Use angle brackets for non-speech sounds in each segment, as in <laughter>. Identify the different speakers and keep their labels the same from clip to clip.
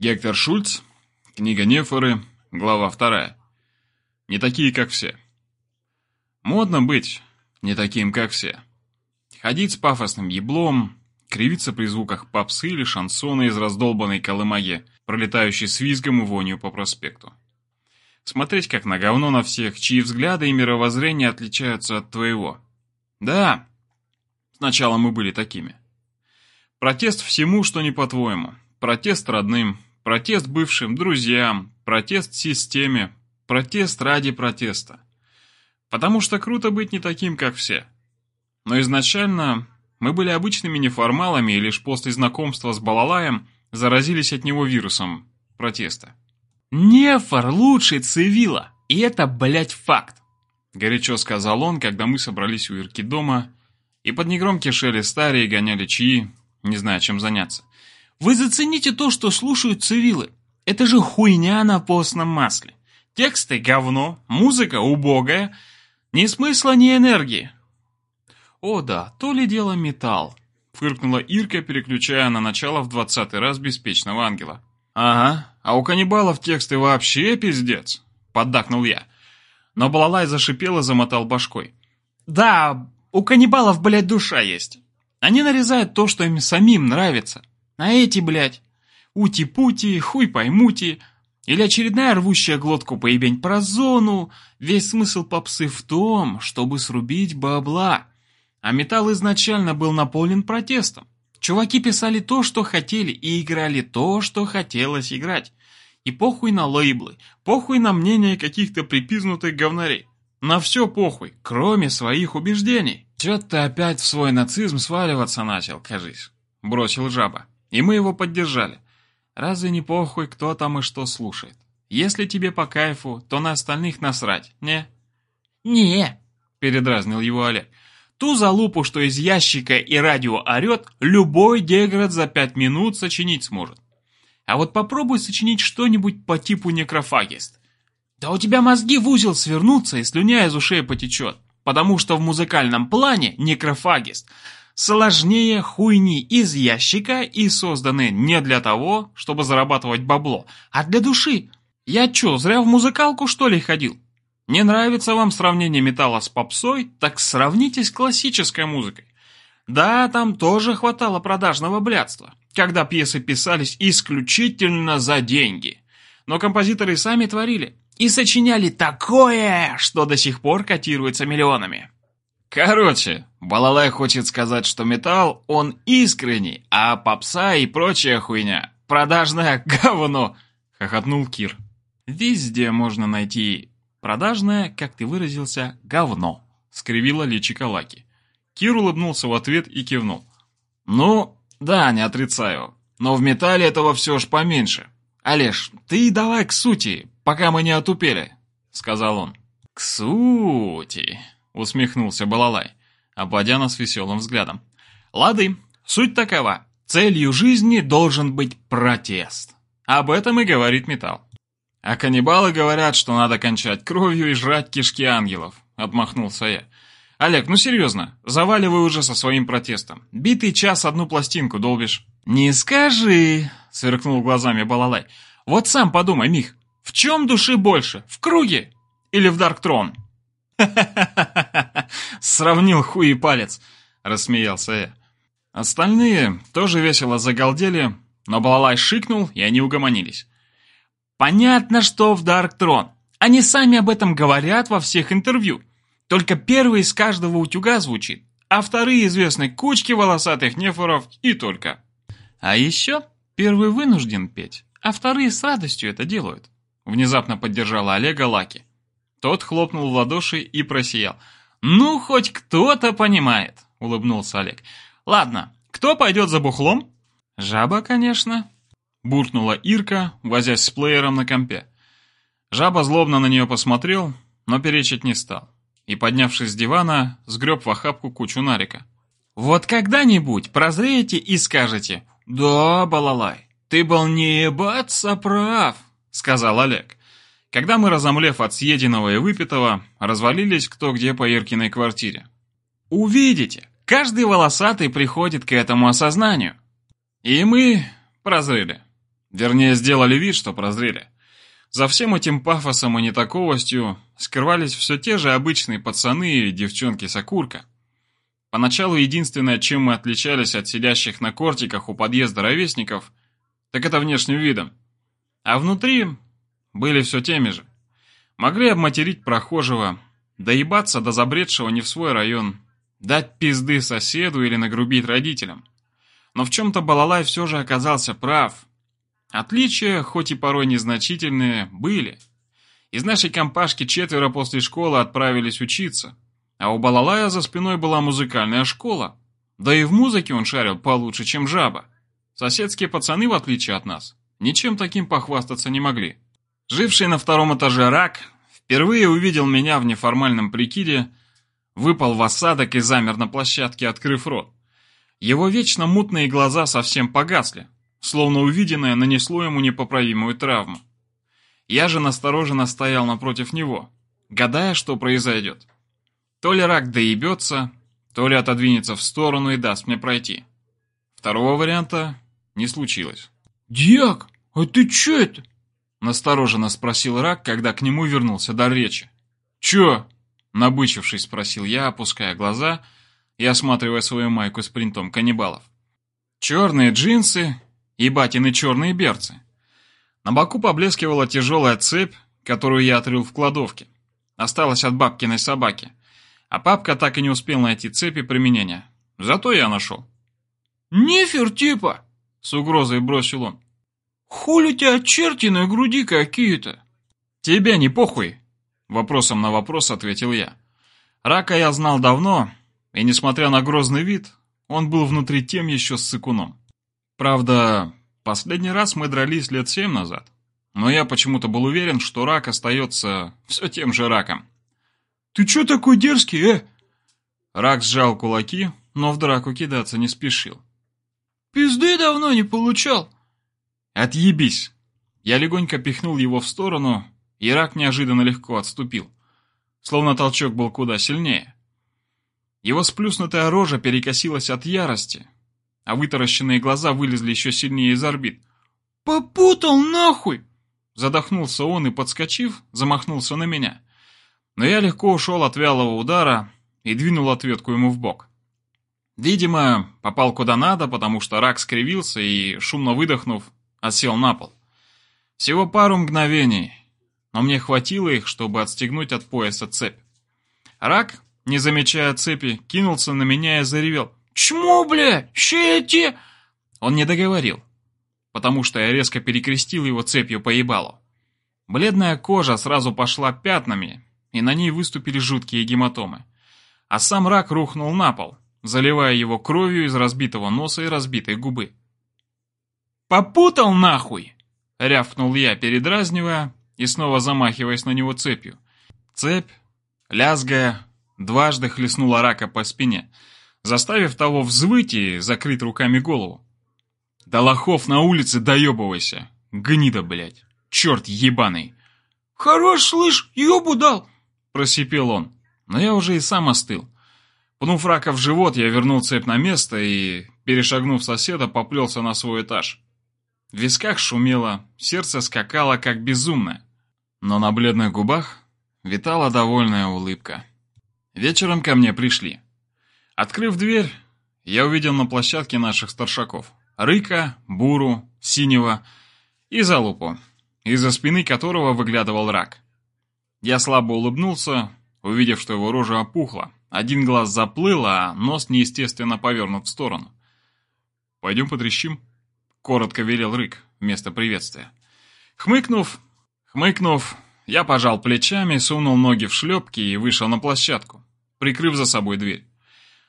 Speaker 1: Гектор Шульц, книга Нефоры, глава вторая. Не такие, как все. Модно быть не таким, как все. Ходить с пафосным еблом, кривиться при звуках попсы или шансона из раздолбанной колымаги, пролетающей с визгом и вонью по проспекту. Смотреть как на говно на всех, чьи взгляды и мировоззрение отличаются от твоего. Да, сначала мы были такими. Протест всему, что не по-твоему. Протест родным, протест бывшим друзьям, протест системе, протест ради протеста. Потому что круто быть не таким, как все. Но изначально мы были обычными неформалами и лишь после знакомства с Балалаем заразились от него вирусом протеста.
Speaker 2: «Нефор лучший цивила, и это, блядь, факт!»
Speaker 1: Горячо сказал он, когда мы собрались у Ирки дома, и под негромкий шелест старые гоняли чаи, не зная, чем заняться.
Speaker 2: «Вы зацените то, что слушают цивилы. Это же хуйня на постном масле. Тексты говно, музыка убогая, ни смысла, ни энергии.
Speaker 1: О да, то ли дело металл, фыркнула Ирка, переключая на начало в двадцатый раз беспечного ангела. Ага, а у каннибалов тексты вообще пиздец, поддакнул я. Но Балалай зашипел и замотал башкой.
Speaker 2: Да, у каннибалов, блядь, душа есть. Они нарезают то, что им самим нравится. А эти, блядь, ути-пути, хуй поймути, или очередная рвущая глотку поебень про зону. Весь смысл попсы в том, чтобы срубить бабла. А металл изначально был наполнен протестом. Чуваки писали то, что хотели, и играли то, что хотелось играть. И похуй на лейблы, похуй на мнение каких-то припизнутых говнарей. На все похуй, кроме своих убеждений.
Speaker 1: Чё ты опять в свой нацизм сваливаться начал, кажись? Бросил жаба. И мы его поддержали. Разве не похуй, кто там и что слушает? Если тебе по кайфу, то на остальных насрать, не?
Speaker 2: Не, передразнил его Олег. Ту залупу, что из ящика и радио орет, любой деград за пять минут сочинить сможет. А вот попробуй сочинить что-нибудь по типу некрофагист. Да у тебя мозги в узел свернутся и слюня из ушей потечет, потому что в музыкальном плане некрофагист – сложнее хуйни из ящика и созданы не для того, чтобы зарабатывать бабло, а для души. Я чё, зря в музыкалку что ли ходил? Не нравится вам сравнение металла с попсой, так сравните с классической музыкой. Да, там тоже хватало продажного блядства, когда пьесы писались исключительно за деньги. Но композиторы сами творили и сочиняли такое, что до сих пор котируется миллионами.
Speaker 1: Короче, Балалай хочет сказать, что металл, он искренний, а попса и прочая хуйня – продажное <laughs> говно, хохотнул Кир.
Speaker 2: Везде можно найти продажное, как ты выразился, говно, скривила личико Лаки.
Speaker 1: Кир улыбнулся в ответ и кивнул. Ну, да, не отрицаю, но в металле этого все ж поменьше. Олеж, ты давай к сути, пока мы не отупели, сказал он.
Speaker 2: К сути усмехнулся Балалай, обводя нас веселым взглядом. Лады, суть такова. Целью жизни должен быть протест. Об этом и говорит металл.
Speaker 1: А каннибалы говорят, что надо кончать кровью и жрать кишки ангелов, отмахнулся я. Олег, ну серьезно, заваливай уже со своим протестом. Битый час одну пластинку долбишь.
Speaker 2: Не скажи, сверкнул глазами Балалай. Вот сам подумай, Мих, в чем души больше, в круге или в Дарктрон? <laughs>
Speaker 1: Сравнил хуй и палец, рассмеялся я. Остальные тоже весело загалдели, но Балалай шикнул, и они угомонились.
Speaker 2: Понятно, что в Дарктрон. Они сами об этом говорят во всех интервью. Только первый из каждого утюга звучит, а вторые известны кучки волосатых нефоров и только. А еще первый вынужден петь, а вторые с радостью это делают. Внезапно поддержала Олега Лаки. Тот хлопнул в ладоши и просиял. «Ну, хоть кто-то понимает», — улыбнулся Олег. «Ладно, кто пойдет за бухлом?»
Speaker 1: «Жаба, конечно», — буркнула Ирка, возясь с плеером на компе. Жаба злобно на нее посмотрел, но перечить не стал. И, поднявшись с дивана, сгреб в охапку кучу нарика.
Speaker 2: «Вот когда-нибудь прозреете и скажете, «Да, Балалай, ты был не ебаться прав», — сказал Олег
Speaker 1: когда мы, разомлев от съеденного и выпитого, развалились кто где по Иркиной квартире.
Speaker 2: «Увидите, каждый волосатый приходит к этому осознанию».
Speaker 1: И мы прозрели. Вернее, сделали вид, что прозрели. За всем этим пафосом и нетаковостью скрывались все те же обычные пацаны и девчонки-сокурка. Поначалу единственное, чем мы отличались от сидящих на кортиках у подъезда ровесников, так это внешним видом. А внутри были все теми же. Могли обматерить прохожего, доебаться до забредшего не в свой район, дать пизды соседу или нагрубить родителям. Но в чем-то Балалай все же оказался прав. Отличия, хоть и порой незначительные, были. Из нашей компашки четверо после школы отправились учиться, а у Балалая за спиной была музыкальная школа. Да и в музыке он шарил получше, чем жаба. Соседские пацаны, в отличие от нас, ничем таким похвастаться не могли. Живший на втором этаже рак впервые увидел меня в неформальном прикиде, выпал в осадок и замер на площадке, открыв рот. Его вечно мутные глаза совсем погасли, словно увиденное нанесло ему непоправимую травму. Я же настороженно стоял напротив него, гадая, что произойдет. То ли рак доебется, то ли отодвинется в сторону и даст мне пройти. Второго варианта не случилось.
Speaker 2: «Дьяк, а ты чё это?»
Speaker 1: Настороженно спросил рак, когда к нему вернулся дар речи. «Чё?» Набычившись, спросил я, опуская глаза и осматривая свою майку с принтом каннибалов. Черные джинсы и батины черные берцы. На боку поблескивала тяжелая цепь, которую я отрыл в кладовке. Осталась от бабкиной собаки. А папка так и не успел найти цепи применения. Зато я нашел.
Speaker 2: «Нефер типа!» — с угрозой бросил он. «Хули у тебя черти на груди какие-то?»
Speaker 1: «Тебе не похуй!» Вопросом на вопрос ответил я. Рака я знал давно, и несмотря на грозный вид, он был внутри тем еще с сыкуном. Правда, последний раз мы дрались лет семь назад, но я почему-то был уверен, что рак остается все тем же раком.
Speaker 2: «Ты че такой дерзкий, э?»
Speaker 1: Рак сжал кулаки, но в драку кидаться не спешил.
Speaker 2: «Пизды давно не получал».
Speaker 1: «Отъебись!» Я легонько пихнул его в сторону, и рак неожиданно легко отступил. Словно толчок был куда сильнее. Его сплюснутая рожа перекосилась от ярости, а вытаращенные глаза вылезли еще сильнее из орбит.
Speaker 2: «Попутал нахуй!»
Speaker 1: Задохнулся он и, подскочив, замахнулся на меня. Но я легко ушел от вялого удара и двинул ответку ему в бок. Видимо, попал куда надо, потому что рак скривился и, шумно выдохнув, осел на пол. Всего пару мгновений, но мне хватило их, чтобы отстегнуть от пояса цепь. Рак, не замечая цепи, кинулся на меня и заревел.
Speaker 2: «Чмо, бля? Щети!»
Speaker 1: Он не договорил, потому что я резко перекрестил его цепью по ебалу. Бледная кожа сразу пошла пятнами, и на ней выступили жуткие гематомы. А сам рак рухнул на пол, заливая его кровью из разбитого носа и разбитой губы.
Speaker 2: «Попутал нахуй!»
Speaker 1: — рявкнул я, передразнивая и снова замахиваясь на него цепью. Цепь, лязгая, дважды хлестнула рака по спине — заставив того взвыть и закрыть руками голову. «Да лохов на улице доебывайся! Гнида, блядь! Черт ебаный!»
Speaker 2: «Хорош, слышь, ебу дал!»
Speaker 1: – просипел он. Но я уже и сам остыл. Пнув рака в живот, я вернул цепь на место и, перешагнув соседа, поплелся на свой этаж. В висках шумело, сердце скакало как безумное. Но на бледных губах витала довольная улыбка. Вечером ко мне пришли. Открыв дверь, я увидел на площадке наших старшаков. Рыка, Буру, Синего и Залупу, из-за спины которого выглядывал рак. Я слабо улыбнулся, увидев, что его рожа опухла. Один глаз заплыл, а нос неестественно повернут в сторону. «Пойдем потрещим?» — коротко велел Рык вместо приветствия. Хмыкнув, хмыкнув, я пожал плечами, сунул ноги в шлепки и вышел на площадку, прикрыв за собой дверь.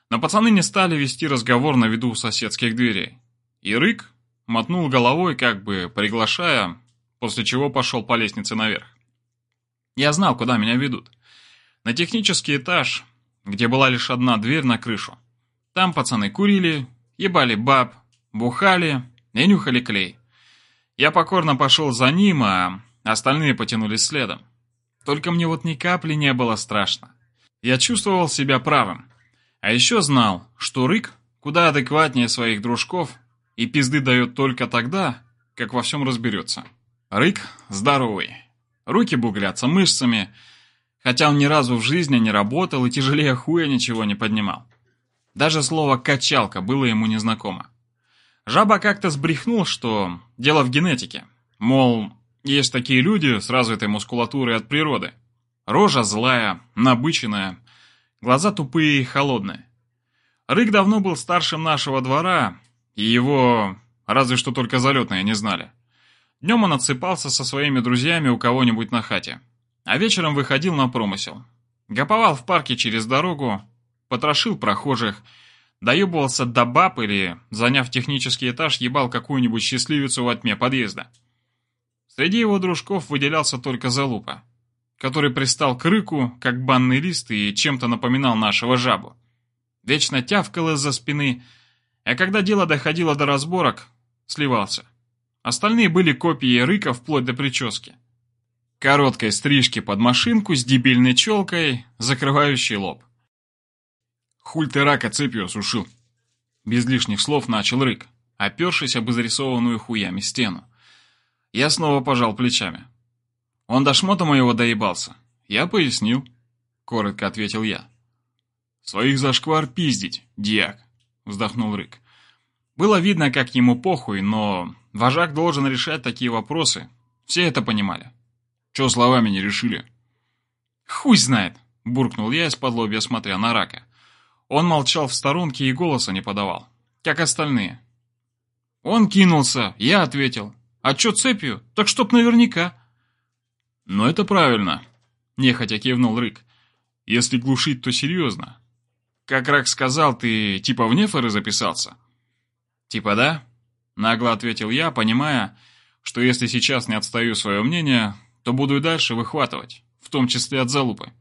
Speaker 1: Но пацаны не стали вести разговор на виду у соседских дверей. И Рык мотнул головой, как бы приглашая, после чего пошел по лестнице наверх. Я знал, куда меня ведут. На технический этаж, где была лишь одна дверь на крышу. Там пацаны курили, ебали баб, бухали и нюхали клей. Я покорно пошел за ним, а остальные потянулись следом. Только мне вот ни капли не было страшно. Я чувствовал себя правым. А еще знал, что Рык куда адекватнее своих дружков и пизды дает только тогда, как во всем разберется. Рык здоровый. Руки бугрятся мышцами, хотя он ни разу в жизни не работал и тяжелее хуя ничего не поднимал. Даже слово «качалка» было ему незнакомо. Жаба как-то сбрехнул, что дело в генетике. Мол, есть такие люди с развитой мускулатурой от природы. Рожа злая, набыченная, глаза тупые и холодные. Рык давно был старшим нашего двора, и его разве что только залетные не знали. Днем он отсыпался со своими друзьями у кого-нибудь на хате, а вечером выходил на промысел. Гоповал в парке через дорогу, потрошил прохожих, доебывался до баб или, заняв технический этаж, ебал какую-нибудь счастливицу во тьме подъезда. Среди его дружков выделялся только Залупа, который пристал к рыку, как банный лист, и чем-то напоминал нашего жабу. Вечно тявкал из-за спины, а когда дело доходило до разборок, сливался. Остальные были копии рыка вплоть до прически. Короткой стрижки под машинку с дебильной челкой, закрывающей лоб. «Хуль ты рака цепью осушил?» Без лишних слов начал рык, опершись об изрисованную хуями стену. Я снова пожал плечами. Он до шмота моего доебался. Я пояснил. Коротко ответил я. «Своих зашквар пиздить, дьяк», — вздохнул Рык. Было видно, как ему похуй, но вожак должен решать такие вопросы. Все это понимали. Че словами не решили? «Хуй знает», — буркнул я из-под лобья, смотря на рака. Он молчал в сторонке и голоса не подавал, как остальные. Он кинулся, я ответил. А чё цепью? Так чтоб наверняка. Но это правильно, нехотя кивнул Рык. Если глушить, то серьезно. Как Рак сказал, ты типа в нефоры записался? Типа да? Нагло ответил я, понимая, что если сейчас не отстаю свое мнение, то буду и дальше выхватывать, в том числе от залупы.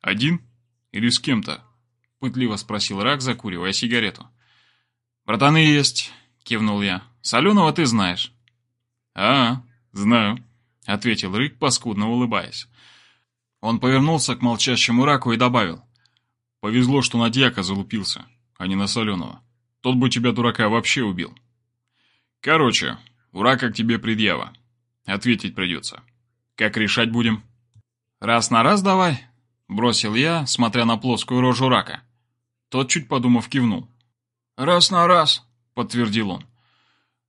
Speaker 1: Один? Или с кем-то? Пытливо спросил Рак, закуривая сигарету. «Братаны есть», — кивнул я. «Соленого ты знаешь». «А, знаю», — ответил Рык, паскудно улыбаясь. Он повернулся к молчащему раку и добавил. «Повезло, что на дьяка залупился, а не на соленого. Тот бы тебя, дурака, вообще убил». «Короче, у рака к тебе предъява. Ответить придется. Как решать будем?» «Раз на раз давай», — бросил я, смотря на плоскую рожу рака. Тот, чуть подумав, кивнул. «Раз на раз», — подтвердил он.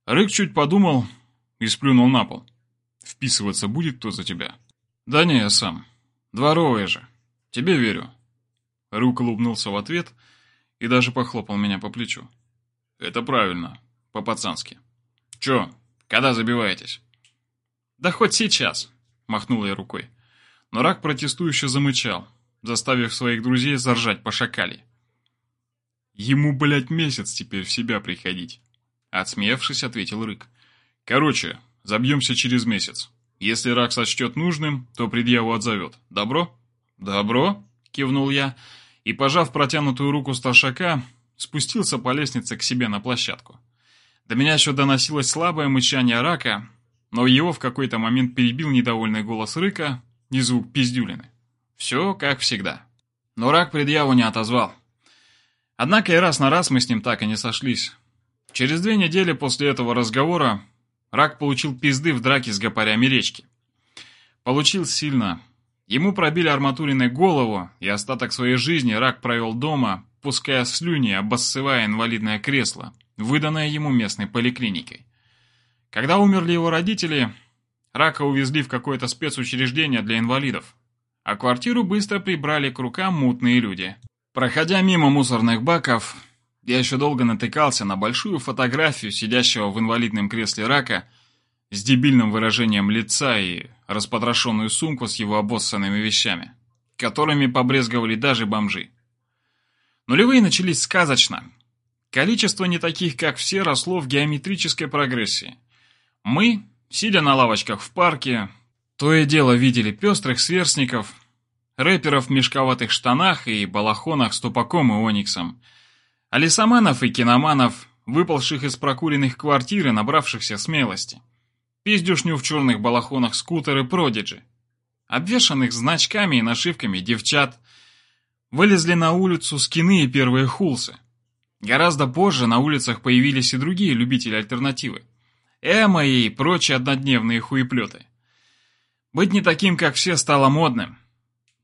Speaker 1: Рык чуть подумал, и сплюнул на пол. «Вписываться будет кто за тебя?» «Да не, я сам. Дворовая же. Тебе верю». Рук улыбнулся в ответ и даже похлопал меня по плечу. «Это правильно. По-пацански. Чё, когда забиваетесь?» «Да хоть сейчас», — махнул я рукой. Но рак протестующе замычал, заставив своих друзей заржать по шакале. «Ему, блядь, месяц теперь в себя приходить», — отсмеявшись, ответил Рык. Короче, забьемся через месяц. Если рак сочтет нужным, то предъяву отзовет. Добро? Добро, кивнул я, и, пожав протянутую руку старшака, спустился по лестнице к себе на площадку. До меня еще доносилось слабое мычание рака, но его в какой-то момент перебил недовольный голос рыка и звук пиздюлины. Все как всегда. Но рак предъяву не отозвал. Однако и раз на раз мы с ним так и не сошлись. Через две недели после этого разговора Рак получил пизды в драке с гопарями речки. Получил сильно. Ему пробили арматуриной голову, и остаток своей жизни Рак провел дома, пуская слюни, обоссывая инвалидное кресло, выданное ему местной поликлиникой. Когда умерли его родители, Рака увезли в какое-то спецучреждение для инвалидов, а квартиру быстро прибрали к рукам мутные люди. Проходя мимо мусорных баков, я еще долго натыкался на большую фотографию сидящего в инвалидном кресле рака с дебильным выражением лица и распотрошенную сумку с его обоссанными вещами, которыми побрезговали даже бомжи. Нулевые начались сказочно. Количество не таких, как все, росло в геометрической прогрессии. Мы, сидя на лавочках в парке, то и дело видели пестрых сверстников, рэперов в мешковатых штанах и балахонах с тупаком и ониксом – Алисаманов и киноманов, выпалших из прокуренных квартир и набравшихся смелости. Пиздюшню в черных балахонах скутеры Продиджи. Обвешанных значками и нашивками девчат. Вылезли на улицу скины и первые хулсы. Гораздо позже на улицах появились и другие любители альтернативы.
Speaker 2: эмо и прочие однодневные хуеплеты. Быть не таким, как все, стало модным.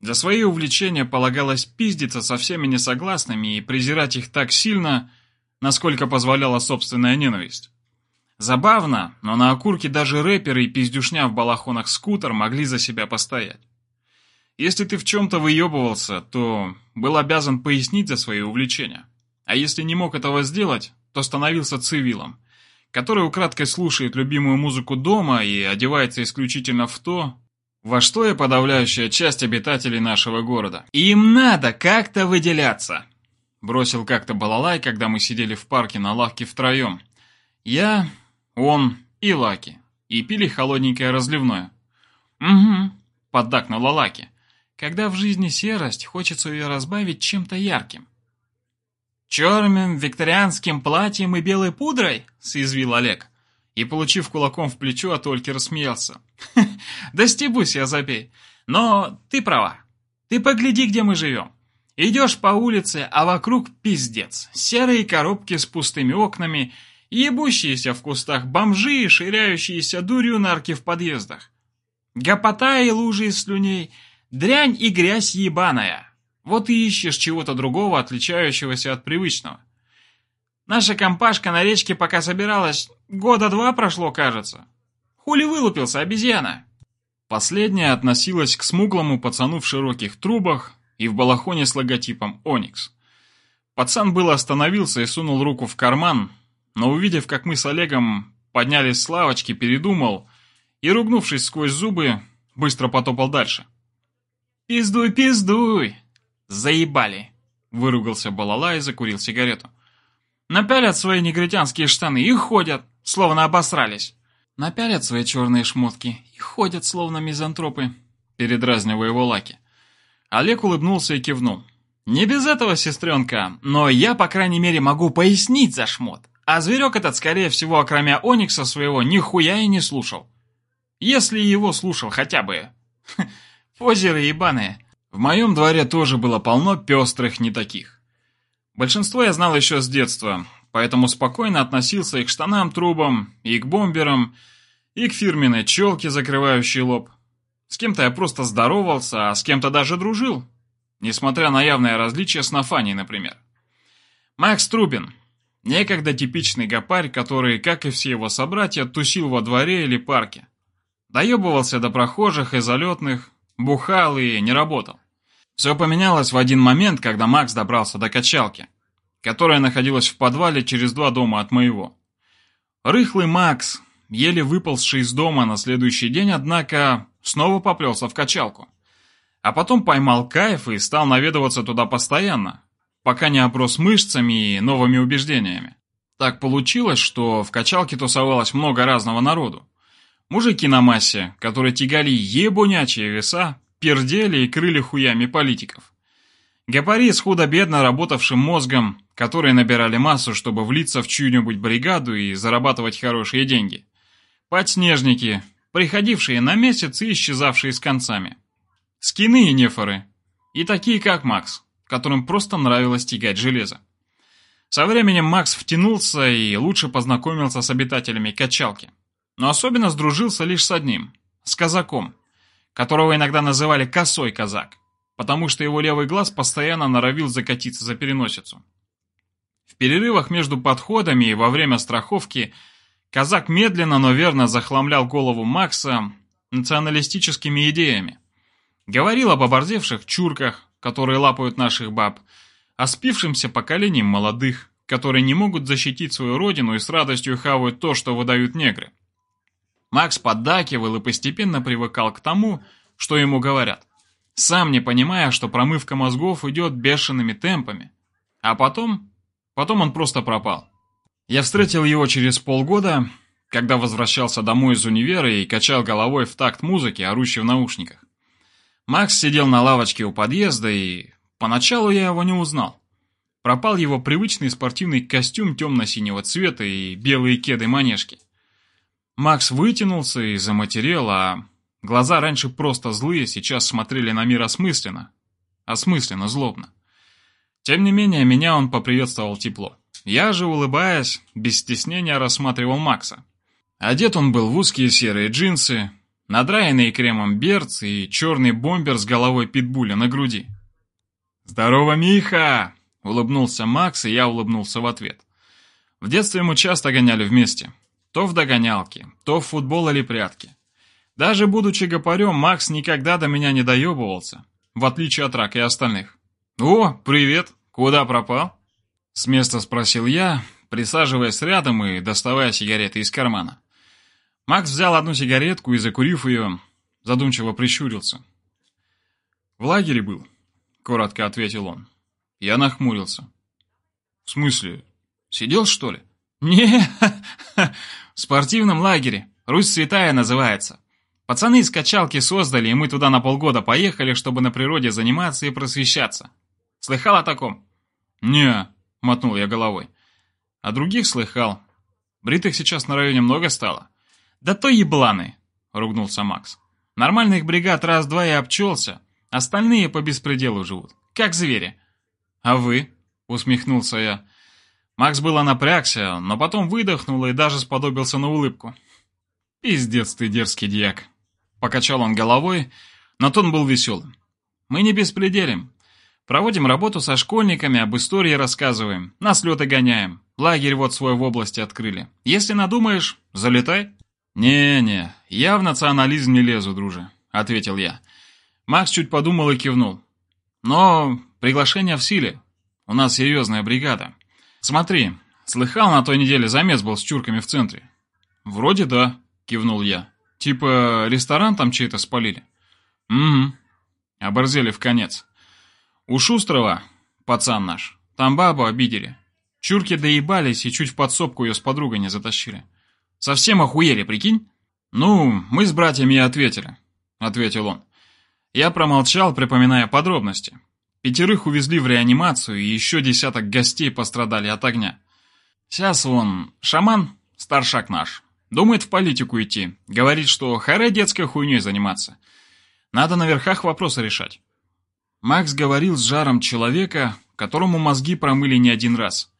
Speaker 2: За свои увлечения полагалось пиздиться со всеми несогласными и презирать их так сильно, насколько позволяла собственная ненависть. Забавно, но на окурке даже рэперы и пиздюшня в балахонах скутер могли за себя постоять. Если ты в чем-то выебывался, то был обязан пояснить за свои увлечения. А если не мог этого сделать, то становился цивилом, который украдкой слушает любимую музыку дома и одевается исключительно в то, во что и подавляющая часть обитателей нашего города. Им надо как-то выделяться. Бросил как-то балалай, когда мы сидели в парке на лавке втроем. Я, он и Лаки. И пили холодненькое разливное. «Угу», — поддакнула Лаки. «Когда в жизни серость, хочется ее разбавить чем-то ярким». «Черным викторианским платьем и белой пудрой?» — съязвил Олег. И, получив кулаком в плечо, от Ольки рассмеялся. «Да стебусь я, забей. Но ты права. Ты погляди, где мы живем. Идешь по улице, а вокруг пиздец. Серые коробки с пустыми окнами, ебущиеся в кустах бомжи и ширяющиеся дурью нарки в подъездах. Гопота и лужи из слюней, дрянь и грязь ебаная. Вот и ищешь чего-то другого, отличающегося от привычного. Наша компашка на речке пока собиралась, года два прошло, кажется. Хули вылупился, обезьяна?»
Speaker 1: Последняя относилась к смуглому пацану в широких трубах и в балахоне с логотипом «Оникс». Пацан было остановился и сунул руку в карман, но увидев, как мы с Олегом поднялись с лавочки, передумал и, ругнувшись сквозь зубы, быстро потопал дальше.
Speaker 2: «Пиздуй, пиздуй!» «Заебали!» — выругался Балала и закурил сигарету. «Напялят свои негритянские штаны и ходят, словно обосрались. Напялят свои черные шмотки и ходят, словно мизантропы», — передразнивая его Лаки. Олег улыбнулся и кивнул. «Не без этого, сестренка, но я, по крайней мере, могу пояснить за шмот. А зверек этот, скорее всего, окромя Оникса своего, нихуя и не слушал. Если его слушал хотя бы. <laughs> Позеры ебаные.
Speaker 1: В моем дворе тоже было полно пестрых не таких. Большинство я знал еще с детства, поэтому спокойно относился и к штанам-трубам, и к бомберам, и к фирменной челке, закрывающей лоб. С кем-то я просто здоровался, а с кем-то даже дружил, несмотря на явное различие с Нафаней, например. Макс Трубин, Некогда типичный гопарь, который, как и все его собратья, тусил во дворе или парке. Доебывался до прохожих и залетных, бухал и не работал. Все поменялось в один момент, когда Макс добрался до качалки, которая находилась в подвале через два дома от моего. Рыхлый Макс, еле выползший из дома на следующий день, однако, снова поплелся в качалку. А потом поймал кайф и стал наведываться туда постоянно, пока не оброс мышцами и новыми убеждениями. Так получилось, что в качалке тусовалось много разного народу. Мужики на массе, которые тягали ебунячие веса, пердели и крыли хуями политиков. Гапари с худо-бедно работавшим мозгом, которые набирали массу, чтобы влиться в чью-нибудь бригаду и зарабатывать хорошие деньги. Подснежники, приходившие на месяц и исчезавшие с концами. Скины и нефоры. И такие, как Макс которым просто нравилось тягать железо. Со временем Макс втянулся и лучше познакомился с обитателями качалки. Но особенно сдружился лишь с одним, с казаком, которого иногда называли «косой казак», потому что его левый глаз постоянно норовил закатиться за переносицу. В перерывах между подходами и во время страховки казак медленно, но верно захламлял голову Макса националистическими идеями. Говорил об оборзевших чурках, которые лапают наших баб, а спившимся поколением молодых, которые не могут защитить свою родину и с радостью хавают то, что выдают негры. Макс поддакивал и постепенно привыкал к тому, что ему говорят, сам не понимая, что промывка мозгов идет бешеными темпами. А потом, потом он просто пропал. Я встретил его через полгода, когда возвращался домой из универа и качал головой в такт музыки, орущей в наушниках. Макс сидел на лавочке у подъезда, и поначалу я его не узнал. Пропал его привычный спортивный костюм темно-синего цвета и белые кеды-манежки. Макс вытянулся и заматерел, а глаза раньше просто злые, сейчас смотрели на мир осмысленно. Осмысленно, злобно. Тем не менее, меня он поприветствовал тепло. Я же, улыбаясь, без стеснения рассматривал Макса. Одет он был в узкие серые джинсы, надраенные кремом берц и черный бомбер с головой питбуля на груди. «Здорово, Миха!» — улыбнулся Макс, и я улыбнулся в ответ. В детстве мы часто гоняли вместе. То в догонялки, то в футбол или прятки. Даже будучи гопарем, Макс никогда до меня не доебывался, в отличие от Рака и остальных. «О, привет! Куда пропал?» С места спросил я, присаживаясь рядом и доставая сигареты из кармана. Макс взял одну сигаретку и, закурив ее, задумчиво прищурился. «В лагере был», — коротко ответил он. Я нахмурился. «В смысле? Сидел, что ли?»
Speaker 2: «Не, <laughs> в спортивном лагере. Русь Святая называется. Пацаны из качалки создали, и мы туда на полгода поехали, чтобы на природе заниматься и просвещаться. Слыхал о таком?»
Speaker 1: «Не», — мотнул я головой. «А других слыхал. Бритых сейчас на районе много стало».
Speaker 2: «Да то ебланы», — ругнулся Макс. «Нормальных бригад раз-два и обчелся, остальные по беспределу живут, как звери».
Speaker 1: «А вы?» — усмехнулся я. Макс было напрягся, но потом выдохнул и даже сподобился на улыбку. «Пиздец ты дерзкий дьяк!» Покачал он головой, но тон был веселым. «Мы не беспределим. Проводим работу со школьниками, об истории рассказываем, на слеты гоняем. Лагерь вот свой в области открыли. Если надумаешь, залетай». «Не-не, я в национализм не лезу, друже», — ответил я. Макс чуть подумал и кивнул. «Но приглашение в силе. У нас серьезная бригада. Смотри, слыхал, на той неделе замес был с чурками в центре?» «Вроде да», — кивнул я. Типа ресторан там чей-то спалили? Угу. Оборзели в конец. У Шустрова, пацан наш, там бабу обидели. Чурки доебались и чуть в подсобку ее с подругой не затащили. Совсем охуели, прикинь? Ну, мы с братьями и ответили, ответил он. Я промолчал, припоминая подробности. Пятерых увезли в реанимацию, и еще десяток гостей пострадали от огня. Сейчас вон, шаман, старшак наш, Думает в политику идти. Говорит, что харе детской хуйней заниматься. Надо на верхах вопросы решать. Макс говорил с жаром человека, которому мозги промыли не один раз.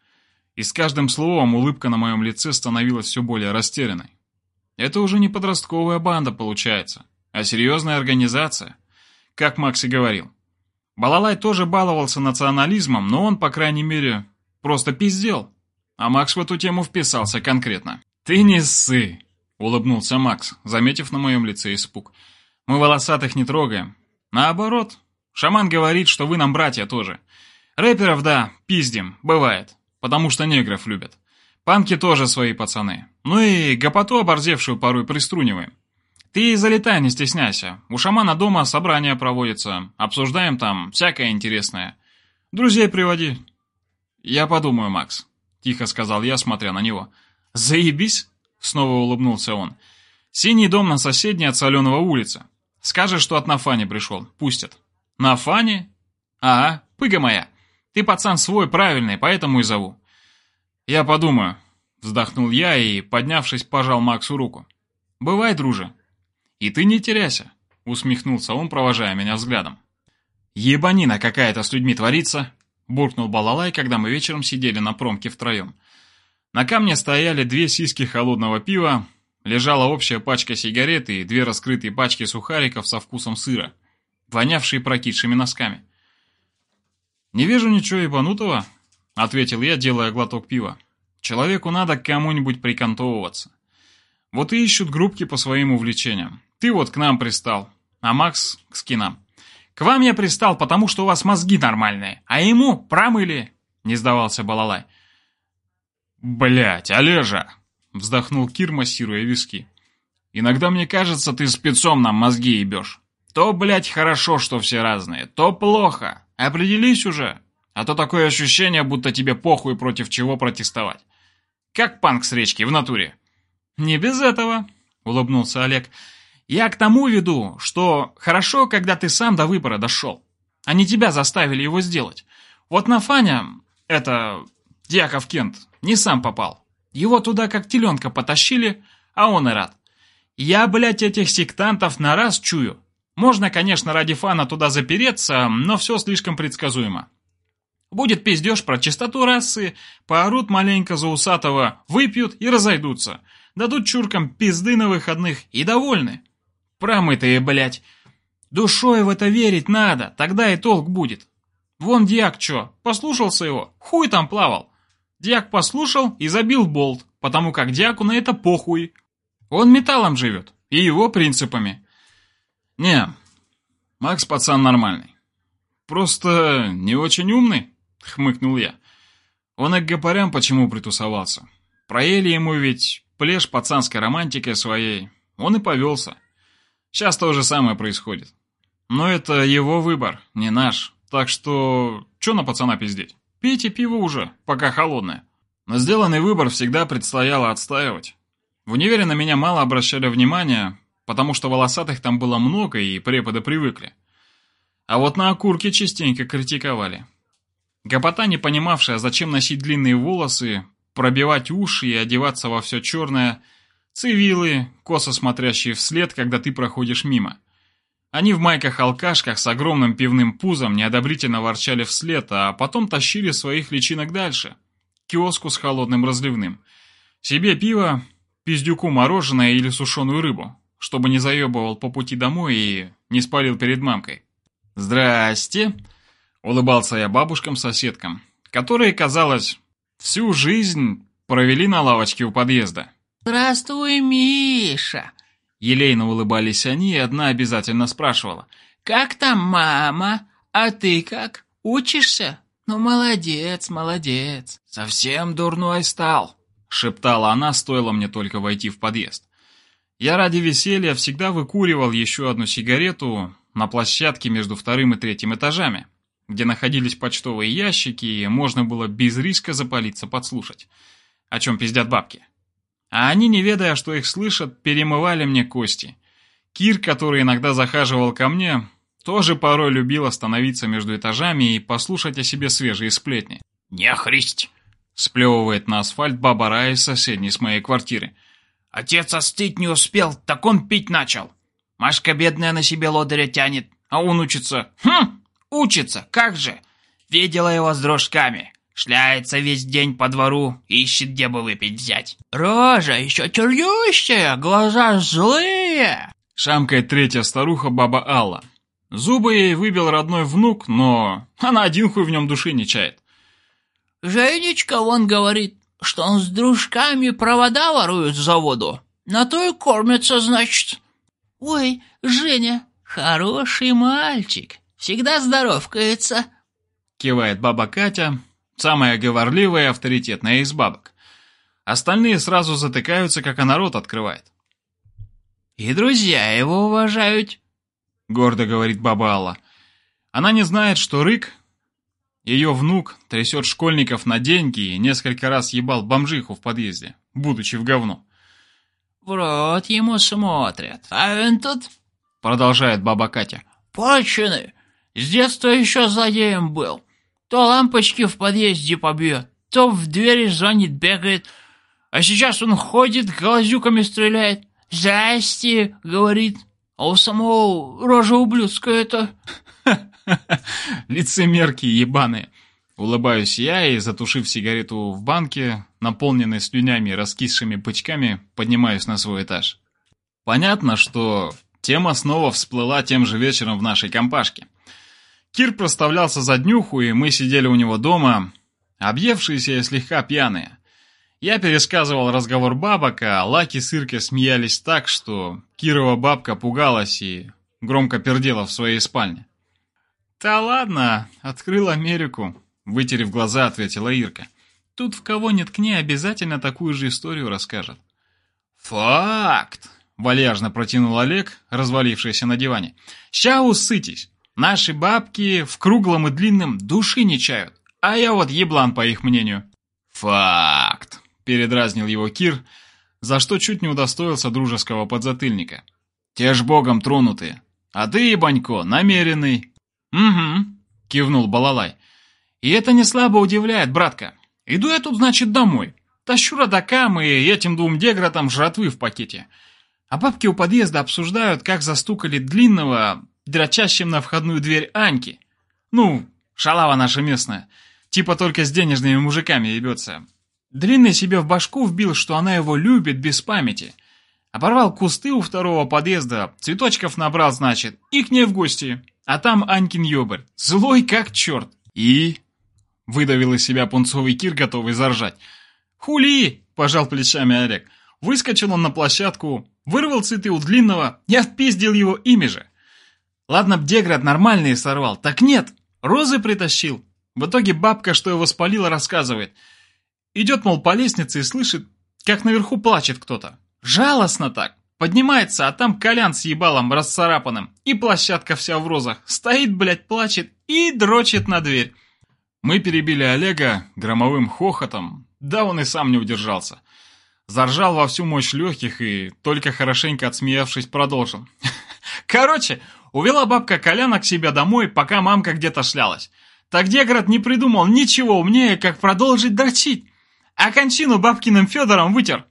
Speaker 1: И с каждым словом улыбка на моем лице становилась все более растерянной. Это уже не подростковая банда получается, а серьезная организация. Как Макс и говорил. Балалай тоже баловался национализмом, но он, по крайней мере, просто пиздел. А Макс в эту тему вписался конкретно. «Ты не ссы!» — улыбнулся Макс, заметив на моем лице испуг. «Мы волосатых не трогаем. Наоборот, шаман говорит, что вы нам братья тоже. Рэперов, да, пиздим, бывает, потому что негров любят. Панки тоже свои пацаны. Ну и гопоту оборзевшую порой приструниваем. Ты залетай, не стесняйся. У шамана дома собрания проводятся, обсуждаем там всякое интересное. Друзей приводи». «Я подумаю, Макс», — тихо сказал я, смотря на него. «Заебись!» — снова улыбнулся он. «Синий дом на соседней от Соленого улицы. Скажешь, что от Нафани пришел. Пустят». «Нафани?» «Ага, пыга моя. Ты пацан свой, правильный, поэтому и зову». «Я подумаю», — вздохнул я и, поднявшись, пожал Максу руку. «Бывай, друже». «И ты не теряйся», — усмехнулся он, провожая меня взглядом. «Ебанина какая-то с людьми творится», — буркнул Балалай, когда мы вечером сидели на промке втроем. На камне стояли две сиськи холодного пива, лежала общая пачка сигарет и две раскрытые пачки сухариков со вкусом сыра, вонявшие прокисшими носками. «Не вижу ничего ебанутого», — ответил я, делая глоток пива. «Человеку надо к кому-нибудь прикантовываться. Вот и ищут группки по своим увлечениям. Ты вот к нам пристал, а Макс к скинам. К вам я пристал, потому что у вас мозги нормальные, а ему промыли», — не сдавался Балалай. Блять, Олежа!» — вздохнул Кир, массируя виски. «Иногда мне кажется, ты спецом нам мозги ебешь. То, блять, хорошо, что все разные, то плохо. Определись уже, а то такое ощущение, будто тебе похуй против чего протестовать. Как панк с речки в натуре».
Speaker 2: «Не без этого», — улыбнулся Олег. «Я к тому веду, что хорошо, когда ты сам до выбора дошел. Они тебя заставили его сделать. Вот на Фаня, это Дьяков Кент, не сам попал. Его туда как теленка потащили, а он и рад. Я, блядь, этих сектантов на раз чую. Можно, конечно, ради фана туда запереться, но все слишком предсказуемо. Будет пиздеж про чистоту расы, поорут маленько за усатого, выпьют и разойдутся. Дадут чуркам пизды на выходных и довольны. Промытые, блядь. Душой в это верить надо, тогда и толк будет. Вон дьяк чё, послушался его, хуй там плавал. Дьяк послушал и забил болт, потому как дьяку на это похуй. Он металлом живет и его принципами.
Speaker 1: Не, Макс пацан нормальный. Просто не очень умный, <laughs> хмыкнул я. Он и к гопарям почему притусовался? Проели ему ведь плешь пацанской романтикой своей. Он и повелся. Сейчас то же самое происходит. Но это его выбор, не наш. Так что, что на пацана пиздеть? Пейте пиво уже, пока холодное. Но сделанный выбор всегда предстояло отстаивать. В универе на меня мало обращали внимания, потому что волосатых там было много и преподы привыкли. А вот на окурке частенько критиковали. Гопота, не понимавшая, зачем носить длинные волосы, пробивать уши и одеваться во все черное, цивилы, косо смотрящие вслед, когда ты проходишь мимо. Они в майках-алкашках с огромным пивным пузом неодобрительно ворчали вслед, а потом тащили своих личинок дальше, к киоску с холодным разливным. Себе пиво, пиздюку мороженое или сушеную рыбу, чтобы не заебывал по пути домой и не спалил перед мамкой. «Здрасте!» Улыбался я бабушкам-соседкам, которые, казалось, всю жизнь провели на лавочке у подъезда.
Speaker 3: «Здравствуй, Миша!»
Speaker 1: Елейно улыбались они, и одна обязательно спрашивала.
Speaker 3: «Как там мама? А ты как? Учишься? Ну, молодец, молодец.
Speaker 2: Совсем дурной стал!»
Speaker 1: Шептала она, стоило мне только войти в подъезд. Я ради веселья всегда выкуривал еще одну сигарету на площадке между вторым и третьим этажами, где находились почтовые ящики, и можно было без риска запалиться подслушать, о чем пиздят бабки. А они, не ведая, что их слышат, перемывали мне кости. Кир, который иногда захаживал ко мне, тоже порой любил остановиться между этажами и послушать о себе свежие сплетни.
Speaker 2: «Нехристь!»
Speaker 1: — сплевывает на асфальт баба Рая из соседней с моей квартиры.
Speaker 2: «Отец остыть не успел, так он пить начал. Машка бедная на себе лодыря тянет, а он учится. Хм!» Учится, как же? Видела его с дружками. Шляется весь день по двору, ищет, где бы выпить взять.
Speaker 3: Рожа еще тюрющая, глаза злые.
Speaker 1: Шамкает третья старуха баба Алла. Зубы ей выбил родной внук, но она один хуй в нем души не чает.
Speaker 3: Женечка вон говорит, что он с дружками провода ворует с заводу. На то и кормится, значит. Ой, Женя, хороший мальчик. Всегда здоровкается!»
Speaker 1: Кивает баба Катя, самая говорливая и авторитетная из бабок. Остальные сразу затыкаются, как она рот открывает.
Speaker 3: «И друзья его уважают», —
Speaker 1: гордо говорит баба Алла. Она не знает, что Рык, ее внук, трясет школьников на деньги и несколько раз ебал бомжиху в подъезде, будучи в говно.
Speaker 3: «В рот ему смотрят, а он тут...»
Speaker 1: — продолжает баба Катя.
Speaker 3: «Почины! С детства еще злодеем был. То лампочки в подъезде побьет, то в двери звонит, бегает. А сейчас он ходит, глазюками стреляет. «Здрасте», — говорит. А у самого рожа ублюдская-то. <laughs>
Speaker 1: Лицемерки ебаные. Улыбаюсь я и, затушив сигарету в банке, наполненной слюнями и раскисшими пучками, поднимаюсь на свой этаж. Понятно, что тема снова всплыла тем же вечером в нашей компашке. Кир проставлялся за днюху, и мы сидели у него дома, объевшиеся и слегка пьяные. Я пересказывал разговор бабок, а Лаки с Иркой смеялись так, что Кирова бабка пугалась и громко пердела в своей спальне. «Да ладно, открыл Америку», — вытерев глаза, ответила Ирка. «Тут в кого не ткни, обязательно такую же историю расскажет». «Факт!» — вальяжно протянул Олег, развалившийся на диване. «Ща усытись! Наши бабки в круглом и длинном души не чают, а я вот еблан, по их мнению». «Факт», — передразнил его Кир, за что чуть не удостоился дружеского подзатыльника. «Те ж богом тронутые, а ты, ебанько, намеренный». «Угу», — кивнул Балалай. «И это не слабо удивляет, братка. Иду я тут, значит, домой. Тащу родакам и этим двум дегратам жратвы в пакете. А бабки у подъезда обсуждают, как застукали длинного, дрочащим на входную дверь Аньки. Ну, шалава наша местная. Типа только с денежными мужиками ебется.
Speaker 2: Длинный себе в башку вбил, что она его любит без памяти. Оборвал кусты у второго подъезда, цветочков набрал, значит, и к ней в гости. А там Анькин ёбарь, злой как черт. И... Выдавил из себя пунцовый кир, готовый заржать. «Хули!» – пожал плечами Олег. Выскочил он на площадку, вырвал цветы у длинного и отпиздил его ими же. Ладно б Деград нормальные сорвал, так нет, розы притащил. В итоге бабка, что его спалила, рассказывает. Идет, мол, по лестнице и слышит, как наверху плачет кто-то. Жалостно так. Поднимается, а там Колян с ебалом расцарапанным. И площадка вся в розах. Стоит, блядь, плачет и дрочит на дверь. Мы перебили Олега громовым хохотом. Да он и сам не удержался. Заржал во всю мощь легких и, только хорошенько отсмеявшись, продолжил. <laughs> Короче, увела бабка Коляна к себе домой, пока мамка где-то шлялась. Так Деград не придумал ничего умнее, как продолжить дрочить. А кончину бабкиным Федором вытер.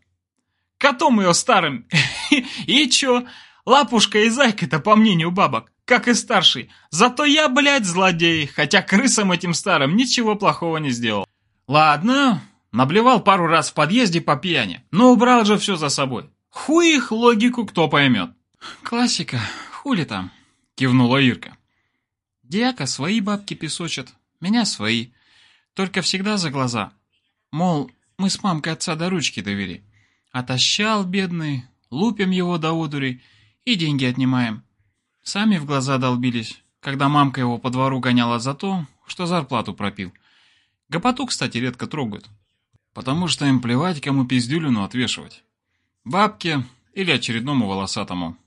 Speaker 2: Котом ее старым. <laughs> И чё? Лапушка и зайка-то, по мнению бабок, как и старший. Зато я, блядь, злодей, хотя крысам этим старым ничего плохого не сделал. Ладно, наблевал пару раз в подъезде по пьяни, но убрал же все за собой. Хуй их логику кто поймет. Классика, хули там, кивнула Ирка. Диака свои бабки песочат, меня свои. Только всегда за глаза. Мол, мы с мамкой отца до ручки довели. Отощал, бедный, лупим его до одури и деньги отнимаем. Сами в глаза долбились, когда мамка его по двору гоняла за то, что зарплату пропил. Гопоту, кстати, редко трогают. Потому что им плевать, кому пиздюлину отвешивать. Бабке или очередному волосатому.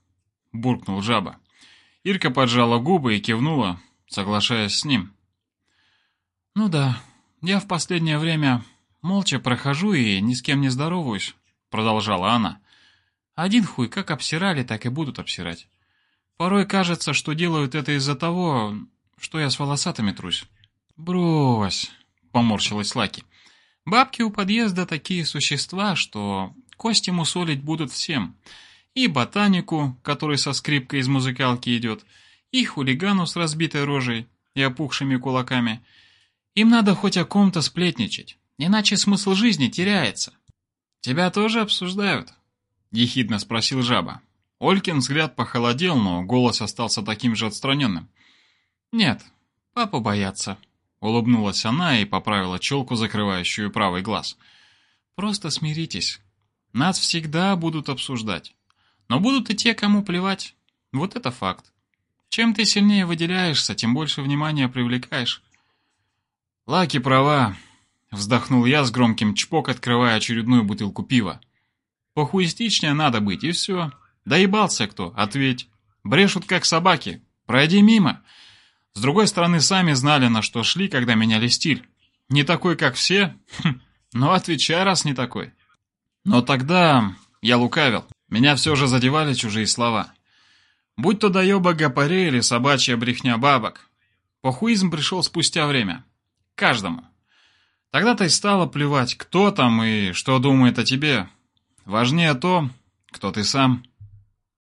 Speaker 2: Буркнул жаба. Ирка поджала губы и кивнула, соглашаясь с ним. «Ну да, я в последнее время молча прохожу и ни с кем не здороваюсь продолжала она. Один хуй как обсирали, так и будут обсирать. Порой кажется, что делают это из-за того, что я с волосатыми трусь. Брось, поморщилась Лаки. Бабки у подъезда такие существа, что кости мусолить будут всем. И ботанику, который со скрипкой из музыкалки идет, и хулигану с разбитой рожей и опухшими кулаками. Им надо хоть о ком-то сплетничать, иначе смысл жизни теряется. «Тебя тоже обсуждают?» — ехидно спросил жаба. Олькин взгляд похолодел, но голос остался таким же отстраненным. «Нет, папу боятся», — улыбнулась она и поправила челку, закрывающую правый глаз. «Просто смиритесь. Нас всегда будут обсуждать. Но будут и те, кому плевать. Вот это факт. Чем ты сильнее выделяешься, тем больше внимания привлекаешь». «Лаки права», Вздохнул я с громким чпок, открывая очередную бутылку пива. Похуистичнее надо быть, и все. Доебался кто, ответь. Брешут как собаки. Пройди мимо. С другой стороны, сами знали, на что шли, когда меняли стиль. Не такой, как все? <laughs> Хм, ну, отвечай, раз не такой. Но тогда я лукавил. Меня все же задевали чужие слова. Будь то доеба гапаре или собачья брехня бабок. Похуизм пришел спустя время. Каждому. Тогда-то и стало плевать, кто там и что думает о тебе. Важнее то, кто ты сам.